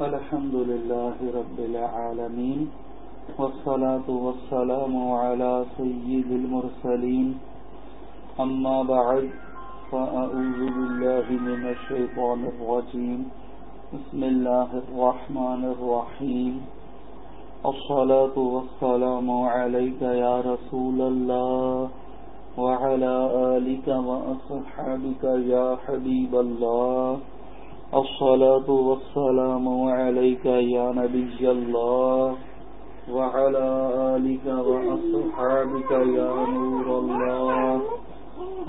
الحمد لله رب العالمين والصلاة والسلام على سيد المرسلين. أما بعد، فأعوذ بالله من الشيطان الرجيم. بسم الله الرحمن الرحيم. الصلاة والسلام عليك يا رسول الله وعلى آلك وأصحابك يا حبيب الله. الصلاة والسلام عليك يا نبي الله وعلى آلك وأصحابك يا نور الله.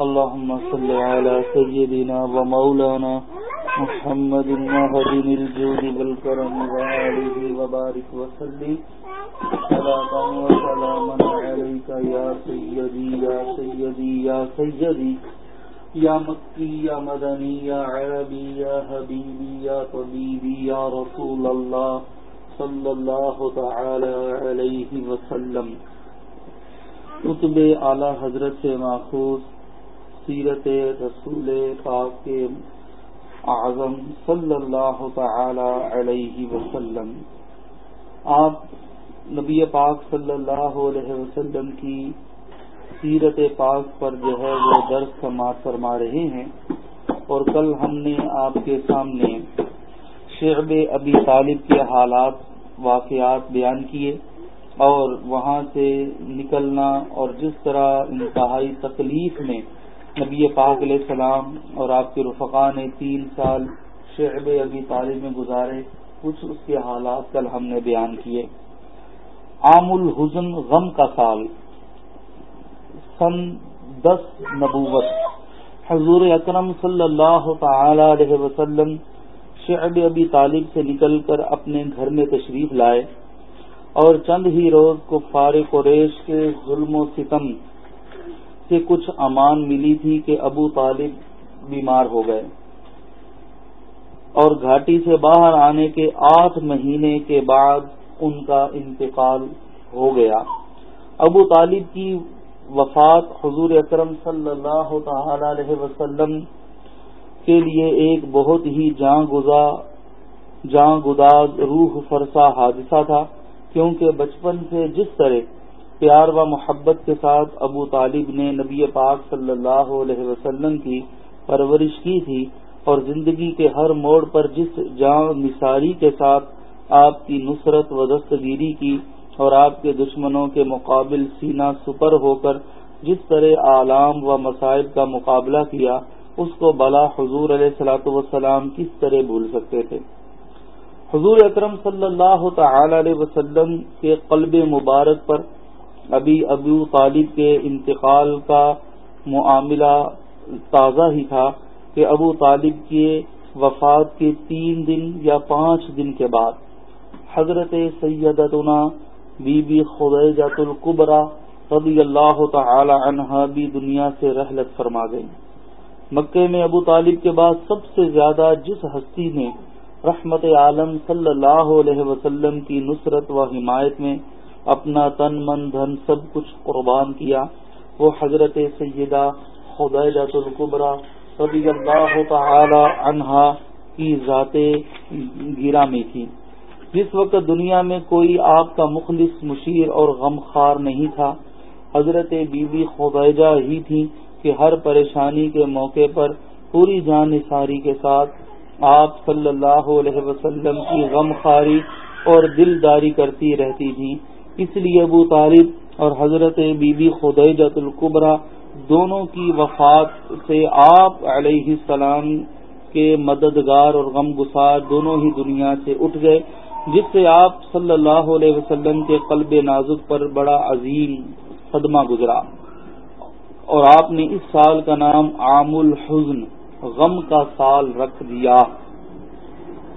اللهم صل على سيدنا ومولانا محمد وهد الجود بالكرم وآله وبارك وسلم. صلاة وسلاما عليك يا سيدي يا سيدي يا سيدي يا سيدي. یا مکی یا مدنی یا عربی یا حبیبی یا طبیبی یا رسول اللہ صلی اللہ تعالی علیہ وسلم۔ کتب اعلی حضرت سے ماخوذ سیرت رسول پاک کے اعظم صلی اللہ تعالی علیہ وسلم۔ آپ نبی پاک صلی اللہ علیہ وسلم کی سیرت پاک پر جو ہے وہ درس سماعت فرما رہے ہیں اور کل ہم نے آپ کے سامنے شعب ابی طالب کے حالات، واقعات بیان کیے اور وہاں سے نکلنا اور جس طرح انتہائی تکلیف میں نبی پاک علیہ السلام اور آپ کے رفقا نے تین سال شعب ابی طالب میں گزارے، کچھ اس کے حالات کل ہم نے بیان کیے۔ عام الحزن غم کا سال۔ سن دس نبوت۔ حضور اکرم صلی اللہ تعالی علیہ وسلم شعب ابی طالب سے نکل کر اپنے گھر میں تشریف لائے اور چند ہی روز کو فارغ قریش کے ظلم و ستم سے کچھ امان ملی تھی کہ ابو طالب بیمار ہو گئے۔ اور گھاٹی سے باہر آنے کے آٹھ مہینے کے بعد ان کا انتقال ہو گیا۔ ابو طالب کی وفات حضور اکرم صلی اللہ تعالی علیہ وسلم کے لیے ایک بہت ہی جاں گزا جاں گداز روح فرسا حادثہ تھا، کیونکہ بچپن سے جس طرح پیار و محبت کے ساتھ ابو طالب نے نبی پاک صلی اللہ علیہ وسلم کی پرورش کی تھی اور زندگی کے ہر موڑ پر جس جاں نثاری کے ساتھ آپ کی نصرت و دستگیری کی اور آپ کے دشمنوں کے مقابل سینا سپر ہو کر جس طرح اعلام و مصائب کا مقابلہ کیا، اس کو بلا حضور علیہ السلاۃ وسلام کس طرح بھول سکتے تھے؟ حضور اکرم صلی اللہ تعالی علیہ وسلم کے قلب مبارک پر ابھی ابو طالب کے انتقال کا معاملہ تازہ ہی تھا کہ ابو طالب کے وفات کے تین دن یا پانچ دن کے بعد حضرت سیدتنا بی بی خدیجت القبرا رضی اللہ تعالی عنہا بھی دنیا سے رحلت فرما گئی مکے میں ابو طالب کے بعد سب سے زیادہ جس ہستی نے رحمت عالم صلی اللہ علیہ وسلم کی نصرت و حمایت میں اپنا تن من دھن سب کچھ قربان کیا، وہ حضرت سیدہ خدیجت القبرا رضی اللہ تعالی عنہا کی ذات گرا میں تھی۔ جس وقت دنیا میں کوئی آپ کا مخلص مشیر اور غمخوار نہیں تھا، حضرت بی بی خدیجہ ہی تھی کہ ہر پریشانی کے موقع پر پوری جان نثاری کے ساتھ آپ صلی اللہ علیہ وسلم کی غم خاری اور دلداری کرتی رہتی تھی اس لیے ابو طالب اور حضرت بی بی خدیجت القبرا دونوں کی وفات سے آپ علیہ السلام کے مددگار اور غم گسار دونوں ہی دنیا سے اٹھ گئے۔ جس سے آپ صلی اللہ علیہ وسلم کے قلب نازک پر بڑا عظیم صدمہ گزرا۔ اور آپ نے اس سال کا نام عام الحزن غم کا سال رکھ دیا۔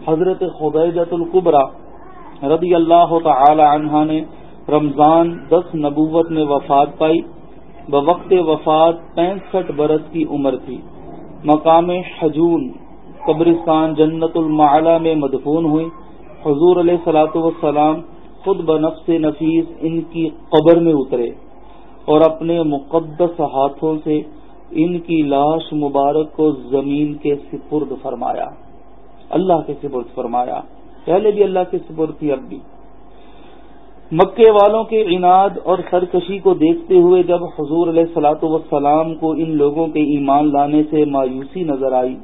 حضرت خدیجت القبرا رضی اللہ تعالی عنہ نے رمضان دس نبوت میں وفات پائی۔ بوقت وفات پینسٹھ برس کی عمر تھی۔ مقام حجون قبرستان جنت المعلا میں مدفون ہوئی۔ حضور علیہ سلاۃ وسلام خود بنفس نفیس ان کی قبر میں اترے اور اپنے مقدس ہاتھوں سے ان کی لاش مبارک کو زمین کے سپرد فرمایا۔ اللہ کے سپرد فرمایا۔ پہلے بھی اللہ کے سپر تھی، اب بھی۔ مکے والوں کے عناد اور سرکشی کو دیکھتے ہوئے جب حضور علیہ سلاۃ وسلام کو ان لوگوں کے ایمان لانے سے مایوسی نظر آئی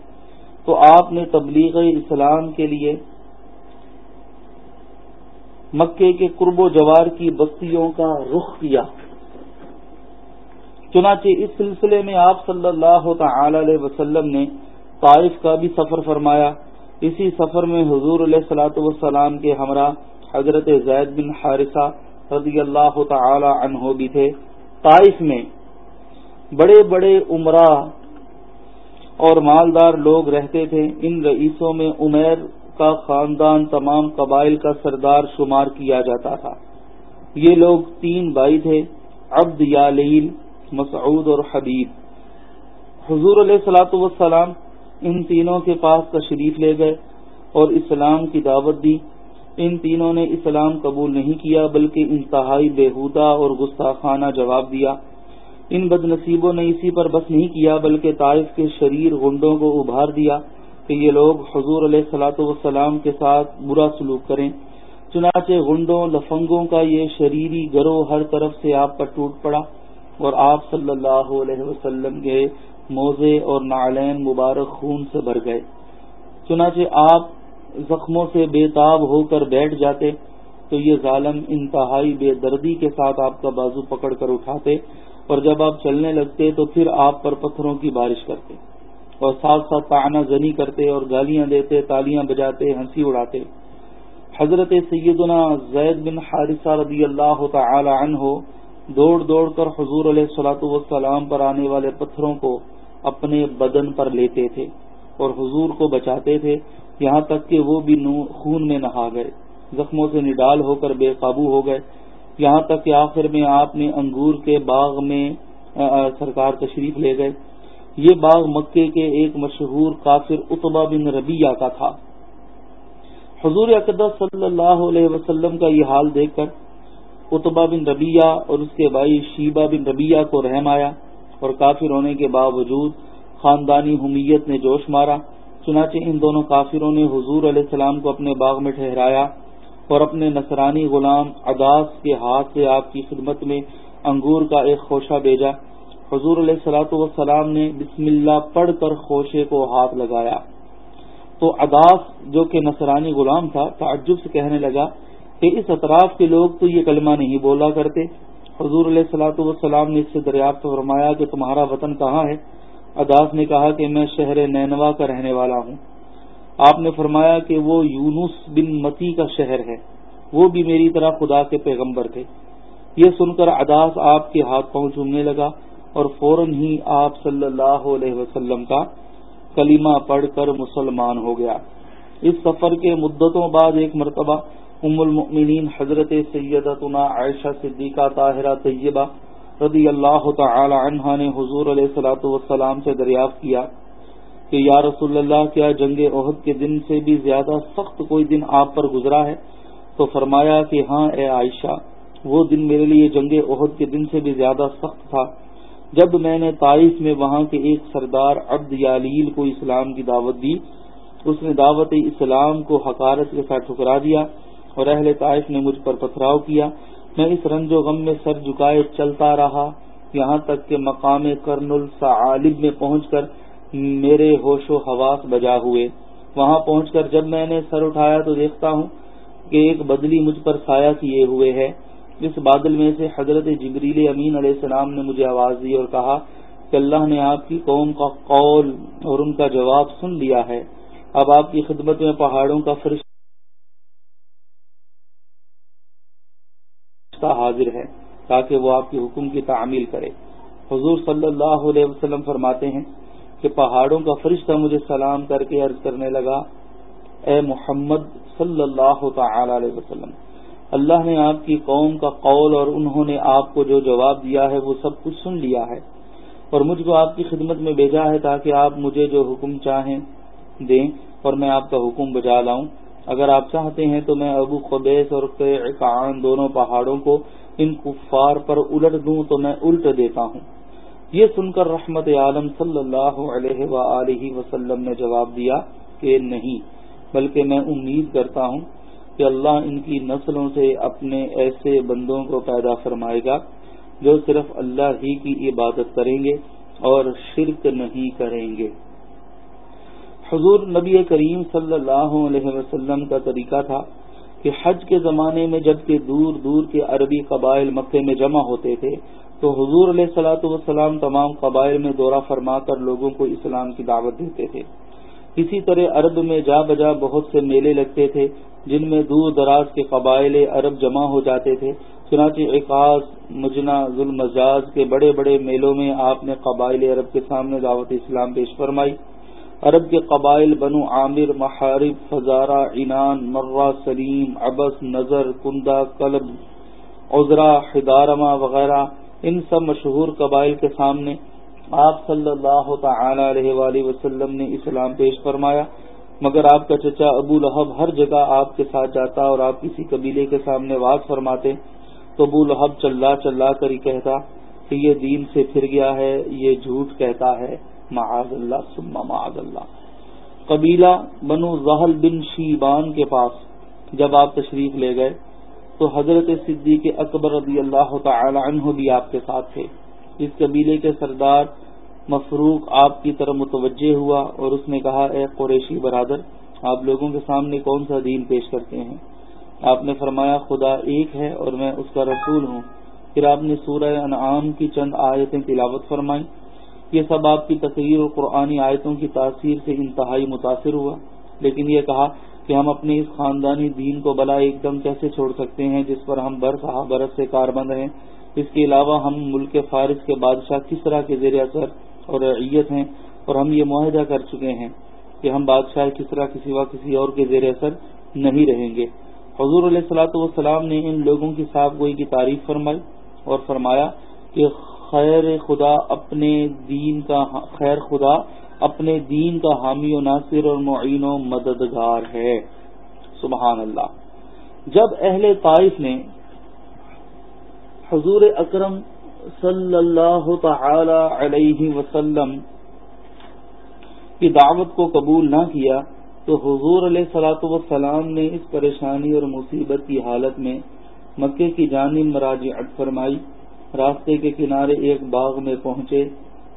تو آپ نے تبلیغ اسلام کے لیے مکے کے قرب و جوار کی بستیوں کا رخ کیا۔ چنانچہ اس سلسلے میں آپ صلی اللہ تعالی علیہ وسلم نے طائف کا بھی سفر فرمایا۔ اسی سفر میں حضور علیہ سلاۃ والسلام کے ہمراہ حضرت زید بن حارثہ رضی اللہ تعالی عنہ بھی تھے۔ طائف میں بڑے بڑے عمرہ اور مالدار لوگ رہتے تھے۔ ان رئیسوں میں عمیر کا خاندان تمام قبائل کا سردار شمار کیا جاتا تھا۔ یہ لوگ تین بھائی تھے، عبد یالیل مسعود اور حبیب۔ حضور علیہ سلاۃ والسلام ان تینوں کے پاس تشریف لے گئے اور اسلام کی دعوت دی۔ ان تینوں نے اسلام قبول نہیں کیا، بلکہ انتہائی بےحودہ اور گستاخانہ جواب دیا۔ ان بد نصیبوں نے اسی پر بس نہیں کیا، بلکہ طائف کے شریر گنڈوں کو ابھار دیا۔ کہ یہ لوگ حضور علیہ سلاۃ والسلام کے ساتھ برا سلوک کریں۔ چنانچہ گنڈوں لفنگوں کا یہ شریری گروہ ہر طرف سے آپ پر ٹوٹ پڑا اور آپ صلی اللہ علیہ وسلم کے موزے اور نالین مبارک خون سے بھر گئے۔ چنانچہ آپ زخموں سے بے تاب ہو کر بیٹھ جاتے تو یہ ظالم انتہائی بے دردی کے ساتھ آپ کا بازو پکڑ کر اٹھاتے اور جب آپ چلنے لگتے تو پھر آپ پر پتھروں کی بارش کرتے۔ اور ساتھ ساتھ تانا زنی کرتے اور گالیاں دیتے، تالیاں بجاتے، ہنسی اڑاتے۔ حضرت سیدنا زید بن حارثہ رضی اللہ تعالی عنہ دوڑ دوڑ کر حضور علیہ سلاۃ والسلام پر آنے والے پتھروں کو اپنے بدن پر لیتے تھے اور حضور کو بچاتے تھے۔ یہاں تک کہ وہ بھی خون میں نہا گئے، زخموں سے نڈال ہو کر بے قابو ہو گئے۔ یہاں تک کہ آخر میں آپ نے انگور کے باغ میں سرکار تشریف لے گئے۔ یہ باغ مکے کے ایک مشہور کافر اتبا بن ربیہ کا تھا۔ حضور اقدس صلی اللہ علیہ وسلم کا یہ حال دیکھ کر اتبا بن ربیہ اور اس کے بھائی شیبہ بن ربیہ کو رحم آیا اور کافر ہونے کے باوجود خاندانی حمیت نے جوش مارا۔ چنانچہ ان دونوں کافروں نے حضور علیہ السلام کو اپنے باغ میں ٹھہرایا اور اپنے نصرانی غلام اداس کے ہاتھ سے آپ کی خدمت میں انگور کا ایک خوشہ بھیجا۔ حضور علیہ السلاۃ والسلام نے بسم اللہ پڑھ کر خوشے کو ہاتھ لگایا۔ تو اداس جو کہ نصرانی غلام تھا، تعجب سے کہنے لگا کہ اس اطراف کے لوگ تو یہ کلمہ نہیں بولا کرتے۔ حضور علیہ السلاۃ والسلام نے اس سے دریافت فرمایا کہ تمہارا وطن کہاں ہے؟ اداس نے کہا کہ میں شہر نینوا کا رہنے والا ہوں۔ آپ نے فرمایا کہ وہ یونس بن متی کا شہر ہے۔ وہ بھی میری طرح خدا کے پیغمبر تھے۔ یہ سن کر اداس آپ کے ہاتھ پاؤں چومنے لگا۔ اور فوراً ہی آپ صلی اللہ علیہ وسلم کا کلمہ پڑھ کر مسلمان ہو گیا۔ اس سفر کے مدتوں بعد ایک مرتبہ ام المؤمنین حضرت سیدتنا عائشہ صدیقہ طاہرہ طیبہ رضی اللہ تعالی عنہ نے حضور علیہ سلاۃ والسلام سے دریافت کیا کہ یا رسول اللہ، کیا جنگ عہد کے دن سے بھی زیادہ سخت کوئی دن آپ پر گزرا ہے؟ تو فرمایا کہ ہاں اے عائشہ، وہ دن میرے لیے جنگ عہد کے دن سے بھی زیادہ سخت تھا۔ جب میں نے تائف میں وہاں کے ایک سردار عبد یالیل کو اسلام کی دعوت دی، اس نے دعوت اسلام کو حکارت کے ساتھ ٹھکرا دیا اور اہل طائف نے مجھ پر پتھراؤ کیا۔ میں اس رنج و غم میں سر جھکائے چلتا رہا، یہاں تک کہ مقام کرن الصعالب میں پہنچ کر میرے ہوش و حواس بجا ہوئے۔ وہاں پہنچ کر جب میں نے سر اٹھایا تو دیکھتا ہوں کہ ایک بدلی مجھ پر سایہ کیے ہوئے ہے۔ اس بادل میں سے حضرت جبریل امین علیہ السلام نے مجھے آواز دی اور کہا کہ اللہ نے آپ کی قوم کا قول اور ان کا جواب سن لیا ہے۔ اب آپ کی خدمت میں پہاڑوں کا فرش حاضر ہے تاکہ وہ آپ کے حکم کی تعمیل کرے۔ حضور صلی اللہ علیہ وسلم فرماتے ہیں کہ پہاڑوں کا فرشتہ مجھے سلام کر کے عرض کرنے لگا، اے محمد صلی اللہ تعالی علیہ وسلم اللہ نے آپ کی قوم کا قول اور انہوں نے آپ کو جو جواب دیا ہے وہ سب کچھ سن لیا ہے اور مجھ کو آپ کی خدمت میں بھیجا ہے تاکہ آپ مجھے جو حکم چاہیں دیں اور میں آپ کا حکم بجا لاؤں۔ اگر آپ چاہتے ہیں تو میں ابو قبیس اور قعان دونوں پہاڑوں کو ان کفار پر الٹ دوں تو میں الٹ دیتا ہوں۔ یہ سن کر رحمت عالم صلی اللہ علیہ وسلم نے جواب دیا کہ نہیں، بلکہ میں امید کرتا ہوں کہ اللہ ان کی نسلوں سے اپنے ایسے بندوں کو پیدا فرمائے گا جو صرف اللہ ہی کی عبادت کریں گے اور شرک نہیں کریں گے۔ حضور نبی کریم صلی اللہ علیہ وسلم کا طریقہ تھا کہ حج کے زمانے میں جبکہ دور دور کے عربی قبائل مکے میں جمع ہوتے تھے، تو حضور علیہ سلاۃ والسلام تمام قبائل میں دورہ فرما کر لوگوں کو اسلام کی دعوت دیتے تھے۔ اسی طرح عرب میں جا بجا بہت سے میلے لگتے تھے، جن میں دور دراز کے قبائل عرب جمع ہو جاتے تھے۔ چنانچہ اقاص مجنا ظلم کے بڑے بڑے میلوں میں آپ نے قبائل عرب کے سامنے دعوت اسلام پیش فرمائی۔ عرب کے قبائل بنو عامر، محارب، فزارہ، عنان، مرہ، سلیم ابس نظر کندا کلب عذرا حدارما وغیرہ، ان سب مشہور قبائل کے سامنے آپ صلی اللہ تعالی علیہ وآلہ وسلم نے اسلام پیش فرمایا، مگر آپ کا چچا ابو لہب ہر جگہ آپ کے ساتھ جاتا اور آپ کسی قبیلے کے سامنے واز فرماتے، تو ابو لہب چلا چلا کر ہی کہتا کہ یہ دین سے پھر گیا ہے، یہ جھوٹ کہتا ہے، معاذ اللہ سما معاذ اللہ۔ قبیلہ بنو زہل بن شیبان کے پاس جب آپ تشریف لے گئے، تو حضرت صدیق اکبر رضی اللہ تعالی عنہ بھی آپ کے ساتھ تھے۔ اس قبیلے کے سردار مفروق آپ کی طرف متوجہ ہوا اور اس نے کہا، اے قریشی برادر، آپ لوگوں کے سامنے کون سا دین پیش کرتے ہیں؟ آپ نے فرمایا، خدا ایک ہے اور میں اس کا رسول ہوں. پھر آپ نے سورہ انعام کی چند آیتیں تلاوت فرمائی۔ یہ سب آپ کی تقریر اور قرآنی آیتوں کی تاثیر سے انتہائی متاثر ہوا۔ لیکن یہ کہا کہ ہم اپنے اس خاندانی دین کو بلا ایک دم کیسے چھوڑ سکتے ہیں جس پر ہم برس برس سے کاربند ہیں؟ اس کے علاوہ ہم ملک فارس کے بادشاہ کس طرح کے زیر اثر اور رعیت ہیں اور ہم یہ معاہدہ کر چکے ہیں کہ ہم بادشاہ کس طرح کسی کسی اور کے زیر اثر نہیں رہیں گے۔ حضور علیہ السلاۃ والسلام نے ان لوگوں کی صاف گوئی کی تعریف فرمائی اور فرمایا کہ خیر خدا اپنے دین کا خیر خدا اپنے دین کا حامی و ناصر اور معین و مددگار ہے۔ سبحان اللہ۔ جب اہل طائف نے حضور اکرم صلی اللہ تعالی علیہ وسلم کی دعوت کو قبول نہ کیا تو حضور علیہ سلاۃ وسلام نے اس پریشانی اور مصیبت کی حالت میں مکے کی جانب مراجعت فرمائی، راستے کے کنارے ایک باغ میں پہنچے۔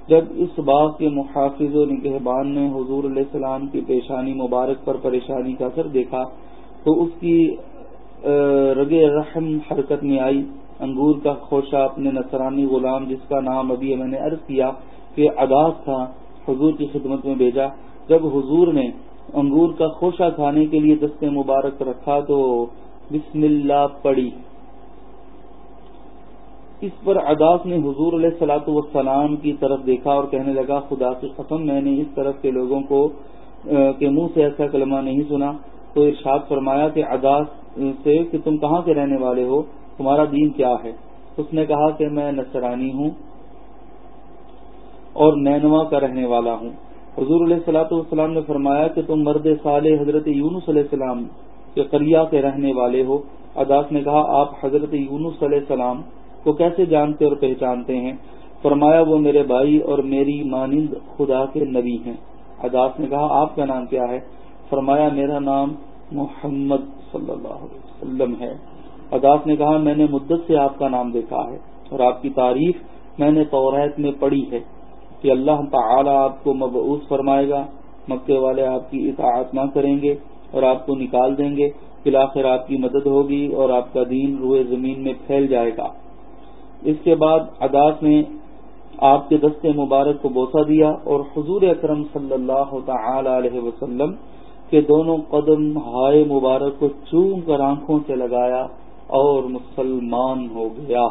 جب اس باغ کے محافظ و نگہبان نے حضور علیہ السلام کی پیشانی مبارک پر پریشانی کا اثر دیکھا تو اس کی رگ رحم حرکت میں آئی۔ انگور کا خوشہ، اپنے نصرانی غلام جس کا نام ابھی میں نے عرض کیا کہ اداس تھا، حضور کی خدمت میں بھیجا۔ جب حضور نے انگور کا خوشہ کھانے کے لیے دست مبارک رکھا تو بسم اللہ پڑی اس پر اداس نے حضور علیہ سلاۃ والسلام کی طرف دیکھا اور کہنے لگا، خدا کی قسم، میں نے اس طرف کے لوگوں کو کے منہ سے ایسا کلمہ نہیں سنا۔ تو ارشاد فرمایا کہ اداس سے کہ تم کہاں کے رہنے والے ہو؟ تمہارا دین کیا ہے؟ اس نے کہا کہ میں نصرانی ہوں اور نینوا کا رہنے والا ہوں۔ حضور علیہ السلاۃ والسلام نے فرمایا کہ تم مرد صالح حضرت یونس علیہ السلام کے قریہ کے رہنے والے ہو۔ اداس نے کہا، آپ حضرت یونس علیہ السلام کو کیسے جانتے اور پہچانتے ہیں؟ فرمایا، وہ میرے بھائی اور میری مانند خدا کے نبی ہیں۔ اداس نے کہا، آپ کا نام کیا ہے؟ فرمایا، میرا نام محمد صلی اللہ علیہ وسلم ہے۔ اداس نے کہا، میں نے مدت سے آپ کا نام دیکھا ہے اور آپ کی تعریف میں نے توریت میں پڑھی ہے کہ اللہ تعالی آپ کو مبعوث فرمائے گا، مکے والے آپ کی اطاعت نہ کریں گے اور آپ کو نکال دیں گے بلاخر آپ کی مدد ہوگی اور آپ کا دین روئے زمین میں پھیل جائے گا۔ اس کے بعد اداس نے آپ کے دستے مبارک کو بوسا دیا اور حضور اکرم صلی اللہ تعالی علیہ وسلم کے دونوں قدم ہائے مبارک کو چوم کر آنکھوں سے لگایا۔ اور مسلمان ہو گیا۔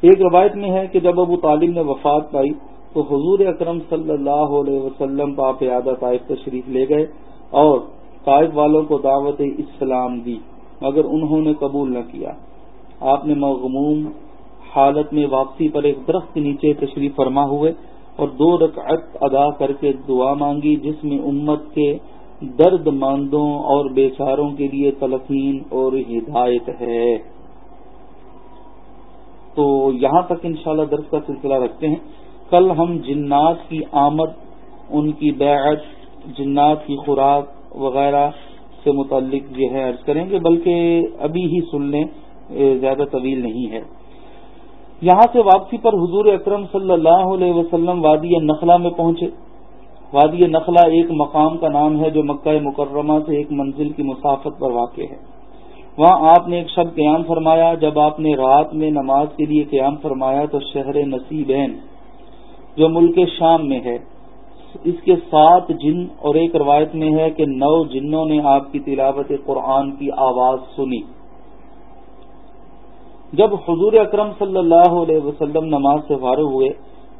ایک روایت میں ہے کہ جب ابو طالب نے وفات پائی تو حضور اکرم صلی اللہ علیہ وسلم پاپ یادہ طائف تشریف لے گئے اور طائف والوں کو دعوت اسلام دی، مگر انہوں نے قبول نہ کیا۔ آپ نے مغموم حالت میں واپسی پر ایک درخت کے نیچے تشریف فرما ہوئے اور دو رکعت ادا کر کے دعا مانگی، جس میں امت کے درد ماندوں اور بیچاروں کے لیے تلقین اور ہدایت ہے۔ تو یہاں تک انشاءاللہ درس کا سلسلہ رکھتے ہیں۔ کل ہم جنات کی آمد، ان کی بیعت، جنات کی خوراک وغیرہ سے متعلق جو ہے، عرض کریں گے بلکہ ابھی ہی سن لیں زیادہ طویل نہیں ہے۔ یہاں سے واپسی پر حضور اکرم صلی اللہ علیہ وسلم وادی نخلا میں پہنچے۔ وادی نخلا ایک مقام کا نام ہے جو مکہ مکرمہ سے ایک منزل کی مسافت پر واقع ہے۔ وہاں آپ نے ایک شب قیام فرمایا، جب آپ نے رات میں نماز کے لیے قیام فرمایا تو شہر نصیبین، جو ملک شام میں ہے۔ اس کے سات جن اور ایک روایت میں ہے کہ نو جنوں نے آپ کی تلاوت قرآن کی آواز سنی۔ جب حضور اکرم صلی اللہ علیہ وسلم نماز سے فارغ ہوئے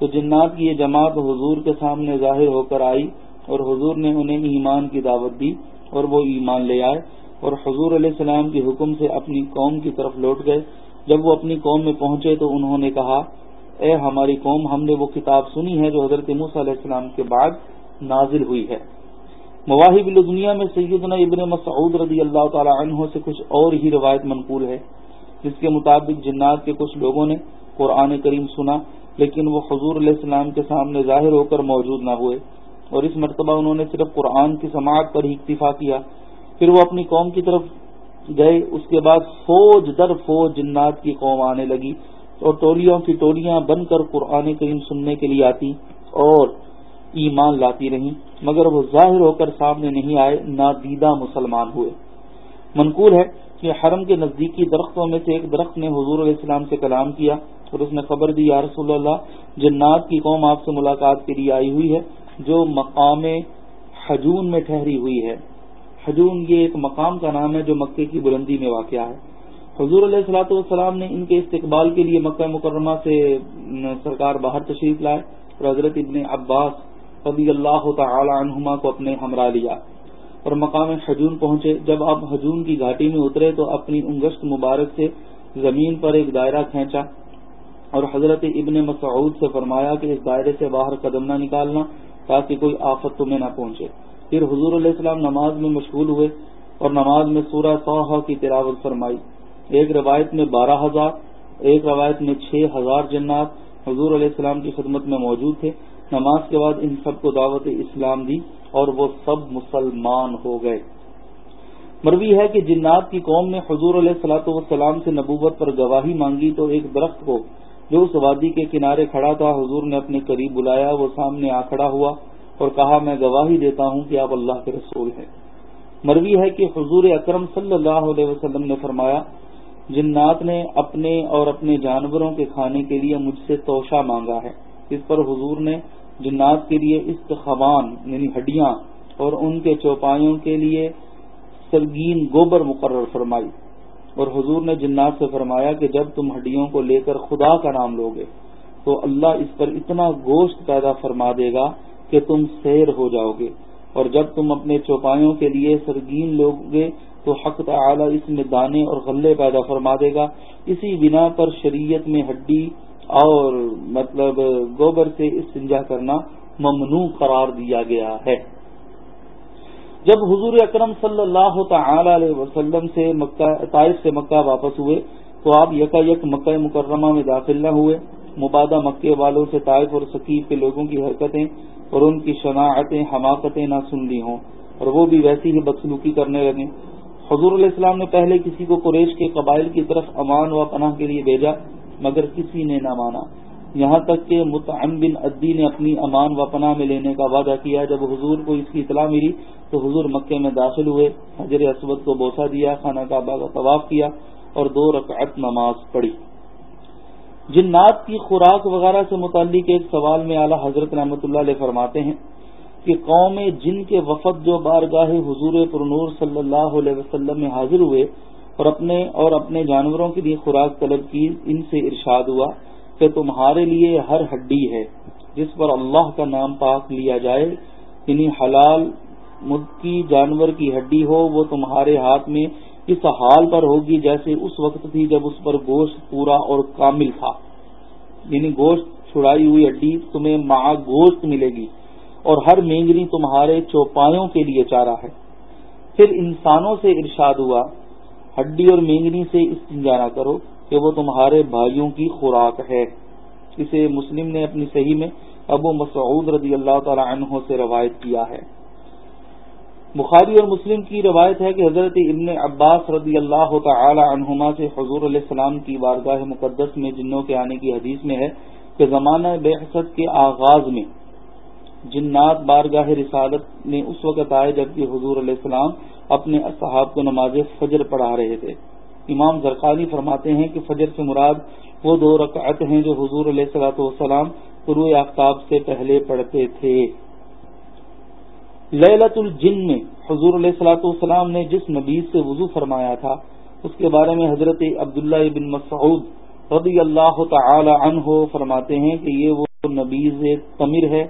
تو جنات کی یہ جماعت حضور کے سامنے ظاہر ہو کر آئی اور حضور نے انہیں ایمان کی دعوت دی اور وہ ایمان لے آئے اور حضور علیہ السلام کے حکم سے اپنی قوم کی طرف لوٹ گئے۔ جب وہ اپنی قوم میں پہنچے تو انہوں نے کہا، اے ہماری قوم، ہم نے وہ کتاب سنی ہے جو حضرت موس علیہ السلام کے بعد نازل ہوئی ہے۔ مواہب الدنیا میں سیدنا ابن مسعود رضی اللہ تعالی عنہ سے کچھ اور ہی روایت منقول ہے، جس کے مطابق جنات کے کچھ لوگوں نے قرآن کریم سنا لیکن وہ حضور علیہ السلام کے سامنے ظاہر ہو کر موجود نہ ہوئے اور اس مرتبہ انہوں نے صرف قرآن کی سماعت پر ہی اکتفا کیا۔ پھر وہ اپنی قوم کی طرف گئے۔ اس کے بعد فوج در فوج جنات کی قوم آنے لگی اور ٹولیوں کی ٹولیاں بن کر قرآن کریم سننے کے لیے آتی اور ایمان لاتی رہی مگر وہ ظاہر ہو کر سامنے نہیں آئے، نادیدہ مسلمان ہوئے۔ منقول ہے کہ حرم کے نزدیکی درختوں میں سے ایک درخت نے حضور علیہ السلام سے کلام کیا اور اس نے خبر دی، یا رسول اللہ، جنات کی قوم آپ سے ملاقات کے لیے آئی ہوئی ہے، جو مقام حجون میں ٹھہری ہوئی ہے۔ حجون یہ ایک مقام کا نام ہے جو مکے کی بلندی میں واقع ہے۔ حضور علیہ السلاۃ والسلام نے ان کے استقبال کے لیے مکہ مکرمہ سے سرکار باہر تشریف لائے اور حضرت ابن عباس رضی اللہ تعالی عنہما کو اپنے ہمراہ لیا۔ اور مقام حجون پہنچے۔ جب آپ حجون کی گھاٹی میں اترے تو اپنی انگشت مبارک سے زمین پر ایک دائرہ کھینچا اور حضرت ابن مسعود سے فرمایا کہ اس دائرے سے باہر قدم نہ نکالنا تاکہ کوئی آفت تمہیں نہ پہنچے۔ پھر حضور علیہ السلام نماز میں مشغول ہوئے اور نماز میں سورہ توحہ کی تلاوت فرمائی۔ ایک روایت میں بارہ ہزار، ایک روایت میں چھ ہزار جنات حضور علیہ السلام کی خدمت میں موجود تھے۔ نماز کے بعد ان سب کو دعوت اسلام دی اور وہ سب مسلمان ہو گئے۔ مروی ہے کہ جنات کی قوم نے حضور علیہ السلاۃ والسلام سے نبوت پر گواہی مانگی تو ایک درخت کو جو اس وادی کے کنارے کھڑا تھا، حضور نے اپنے قریب بلایا، وہ سامنے آ کھڑا ہوا اور کہا، میں گواہی دیتا ہوں کہ آپ اللہ کے رسول ہیں۔ مروی ہے کہ حضور اکرم صلی اللہ علیہ وسلم نے فرمایا، جنات نے اپنے اور اپنے جانوروں کے کھانے کے لیے مجھ سے توشہ مانگا ہے۔ اس پر حضور نے جنات کے لیے استخبان یعنی ہڈیاں، اور ان کے چوپایوں کے لیے سرگین گوبر مقرر فرمائی۔ اور حضور نے جنات سے فرمایا کہ جب تم ہڈیوں کو لے کر خدا کا نام لوگے، تو اللہ اس پر اتنا گوشت پیدا فرما دے گا کہ تم سیر ہو جاؤ گے۔ اور جب تم اپنے چوپایوں کے لیے سرگین لوگے، تو حق تعالی اس میں دانے اور غلے پیدا فرما دے گا۔ اسی بنا پر شریعت میں ہڈی اور مطلب گوبر سے استنجا کرنا ممنوع قرار دیا گیا ہے۔ جب حضور اکرم صلی اللہ تعالی علیہ وسلم سے طائف سے مکہ واپس ہوئے تو آپ یکا یک مکہ مکرمہ میں داخل نہ ہوئے۔ مبادہ مکے والوں سے طائف اور ثقیف کے لوگوں کی حرکتیں اور ان کی شناعتیں، حماقتیں نہ سن لی ہوں۔ اور وہ بھی ویسی ہی بدسلوکی کرنے لگے۔ حضور علیہ السلام نے پہلے کسی کو قریش کے قبائل کی طرف امان و پناہ کے لیے بھیجا۔ مگر کسی نے نہ مانا۔ یہاں تک کہ متعم بن عدی نے اپنی امان و پناہ میں لینے کا وعدہ کیا۔ جب حضور کو اس کی اطلاع ملی تو حضور مکے میں داخل ہوئے۔ حضر اسود کو بوسا دیا، خانہ کعبہ کا طواف کیا اور دو رکعت نماز پڑھی۔ جنات کی خوراک وغیرہ سے متعلق ایک سوال میں اعلی حضرت رحمۃ اللہ علیہ فرماتے ہیں کہ قوم جن کے وفد جو بارگاہ حضور پرنور صلی اللہ علیہ وسلم میں حاضر ہوئے اور اپنے اور اپنے جانوروں کے لیے خوراک طلب کی، ان سے ارشاد ہوا کہ تمہارے لیے ہر ہڈی ہے، جس پر اللہ کا نام پاک لیا جائے یعنی حلال مدکی جانور کی ہڈی ہو، وہ تمہارے ہاتھ میں اس حال پر ہوگی جیسے اس وقت تھی جب اس پر گوشت پورا اور کامل تھا۔ یعنی گوشت چھڑائی ہوئی ہڈی تمہیں ماں گوشت ملے گی اور ہر مینگنی تمہارے چوپایوں کے لیے چارہ ہے۔ پھر انسانوں سے ارشاد ہوا ہڈی اور مینگنی سے استنجا نہ کرو کہ وہ تمہارے بھائیوں کی خوراک ہے۔ اسے مسلم نے اپنی صحیح میں ابو مسعود رضی اللہ تعالی عنہ سے روایت کیا ہے۔ بخاری اور مسلم کی روایت ہے کہ حضرت ابن عباس رضی اللہ تعالی عنہما سے حضور علیہ السلام کی بارگاہ مقدس میں جنوں کے آنے کی حدیث میں ہے کہ زمانہ بے کے آغاز میں جنات بارگاہ رسالت میں اس وقت آئے جبکہ حضور علیہ السلام اپنے اصحاب کو نماز فجر پڑھا رہے تھے۔ امام زرقانی فرماتے ہیں کہ فجر سے مراد وہ دو رکعت ہیں جو حضور علیہ السلاۃ والسلام طلوع آفتاب سے پہلے پڑھتے تھے۔ للت الجن میں حضور علیہ السلاۃ والسلام نے جس نبیز سے وضو فرمایا تھا، اس کے بارے میں حضرت عبداللہ بن مسعود رضی اللہ تعالی عنہ فرماتے ہیں کہ یہ وہ نبیز تمر ہے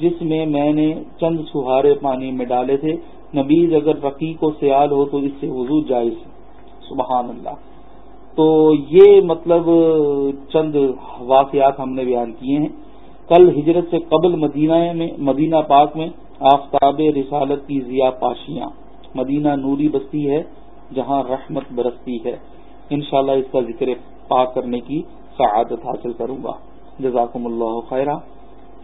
جس میں میں نے چند سہارے پانی میں ڈالے تھے۔ نبیز اگر رقیق و سیال ہو تو اس سے وضو جائز سبحان اللہ۔ تو یہ مطلب چند واقعات ہم نے بیان کیے ہیں۔ کل ہجرت سے قبل مدینہ میں، مدینہ پاک میں آفتاب رسالت کی ضیا پاشیاں۔ مدینہ نوری بستی ہے جہاں رحمت برستی ہے۔ انشاءاللہ اس کا ذکر پاک کرنے کی سعادت حاصل کروں گا۔ جزاکم اللہ خیرہ